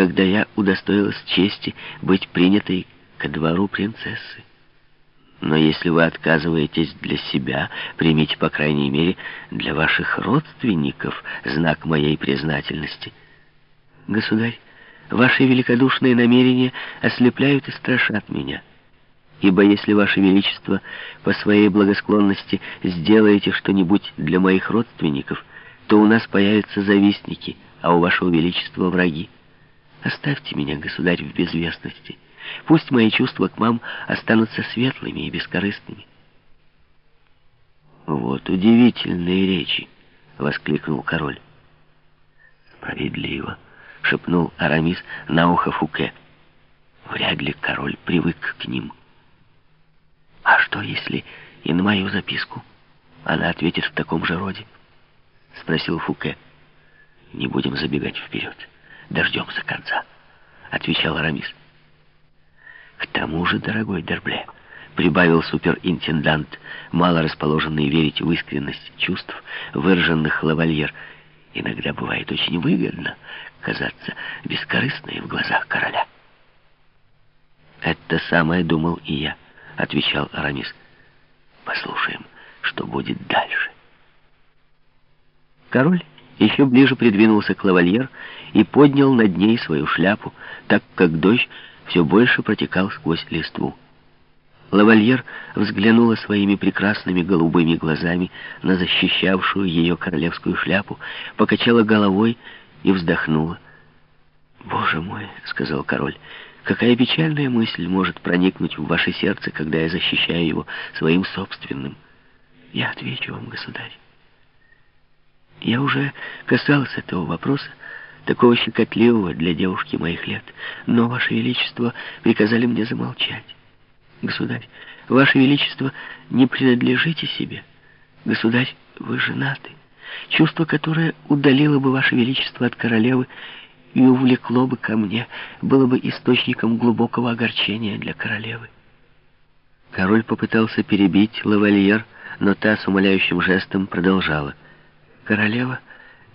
когда я удостоилась чести быть принятой ко двору принцессы. Но если вы отказываетесь для себя, примите, по крайней мере, для ваших родственников знак моей признательности. Государь, ваши великодушные намерения ослепляют и страшат меня. Ибо если ваше величество по своей благосклонности сделаете что-нибудь для моих родственников, то у нас появятся завистники, а у вашего величества враги. Оставьте меня, государь, в безвестности». Пусть мои чувства к вам останутся светлыми и бескорыстными. «Вот удивительные речи!» — воскликнул король. «Справедливо!» — шепнул Арамис на ухо Фуке. Вряд ли король привык к ним. «А что, если и на мою записку она ответит в таком же роде?» — спросил Фуке. «Не будем забегать вперед. Дождемся конца», — отвечал Арамис. К тому же, дорогой Дербле, прибавил суперинтендант, мало расположенный верить в искренность чувств, выраженных лавальер, иногда бывает очень выгодно казаться бескорыстной в глазах короля. «Это самое думал и я», — отвечал Арамис. «Послушаем, что будет дальше». Король еще ближе придвинулся к лавальер и поднял над ней свою шляпу, так как дождь все больше протекал сквозь листву. Лавальер взглянула своими прекрасными голубыми глазами на защищавшую ее королевскую шляпу, покачала головой и вздохнула. «Боже мой!» — сказал король. «Какая печальная мысль может проникнуть в ваше сердце, когда я защищаю его своим собственным?» «Я отвечу вам, государь. Я уже касался этого вопроса, такого щекотливого для девушки моих лет. Но, Ваше Величество, приказали мне замолчать. Государь, Ваше Величество, не принадлежите себе. Государь, вы женаты. Чувство, которое удалило бы Ваше Величество от королевы и увлекло бы ко мне, было бы источником глубокого огорчения для королевы. Король попытался перебить лавальер, но та с умоляющим жестом продолжала. Королева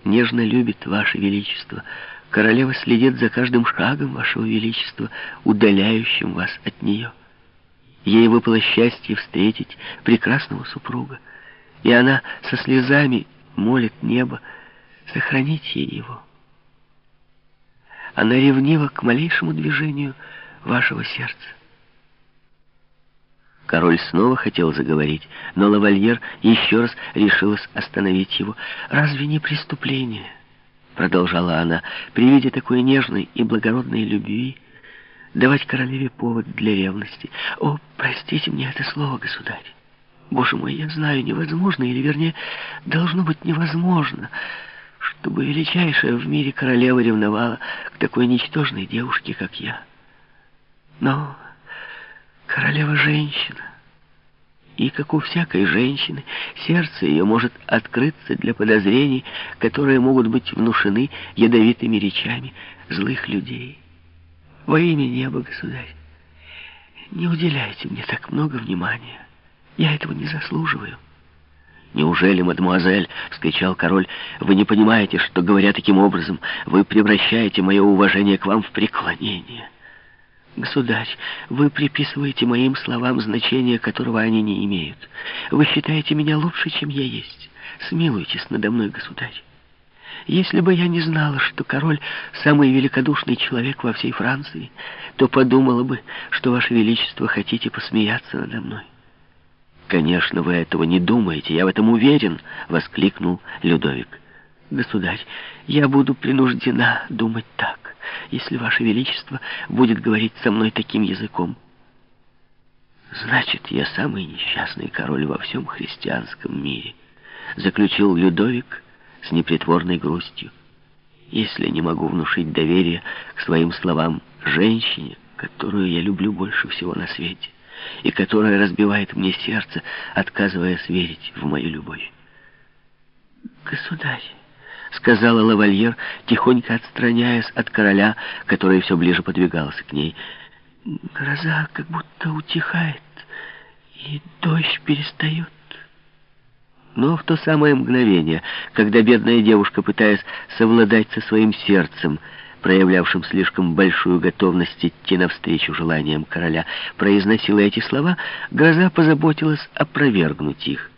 нежно любит Ваше Величество. Королева следит за каждым шагом Вашего Величества, удаляющим вас от нее. Ей выпало счастье встретить прекрасного супруга, и она со слезами молит небо сохранить ей его. Она ревнива к малейшему движению вашего сердца. Король снова хотел заговорить, но лавальер еще раз решилась остановить его. «Разве не преступление?» Продолжала она, при виде такой нежной и благородной любви, давать королеве повод для ревности. «О, простите мне это слово, государь! Боже мой, я знаю, невозможно, или, вернее, должно быть невозможно, чтобы величайшая в мире королева ревновала к такой ничтожной девушке, как я. Но Королева женщина. И, как у всякой женщины, сердце ее может открыться для подозрений, которые могут быть внушены ядовитыми речами злых людей. Во имя неба, государь, не уделяйте мне так много внимания. Я этого не заслуживаю. «Неужели, мадемуазель, — вскричал король, — вы не понимаете, что, говоря таким образом, вы превращаете мое уважение к вам в преклонение?» Государь, вы приписываете моим словам значение, которого они не имеют. Вы считаете меня лучше, чем я есть. Смилуйтесь надо мной, государь. Если бы я не знала, что король — самый великодушный человек во всей Франции, то подумала бы, что, Ваше Величество, хотите посмеяться надо мной. «Конечно, вы этого не думаете, я в этом уверен», — воскликнул Людовик. «Государь, я буду принуждена думать так если Ваше Величество будет говорить со мной таким языком. Значит, я самый несчастный король во всем христианском мире, заключил Людовик с непритворной грустью. Если не могу внушить доверие к своим словам женщине, которую я люблю больше всего на свете, и которая разбивает мне сердце, отказываясь верить в мою любовь. Государь, — сказала лавальер, тихонько отстраняясь от короля, который все ближе подвигался к ней. «Гроза как будто утихает, и дождь перестает». Но в то самое мгновение, когда бедная девушка, пытаясь совладать со своим сердцем, проявлявшим слишком большую готовность идти навстречу желаниям короля, произносила эти слова, гроза позаботилась опровергнуть их.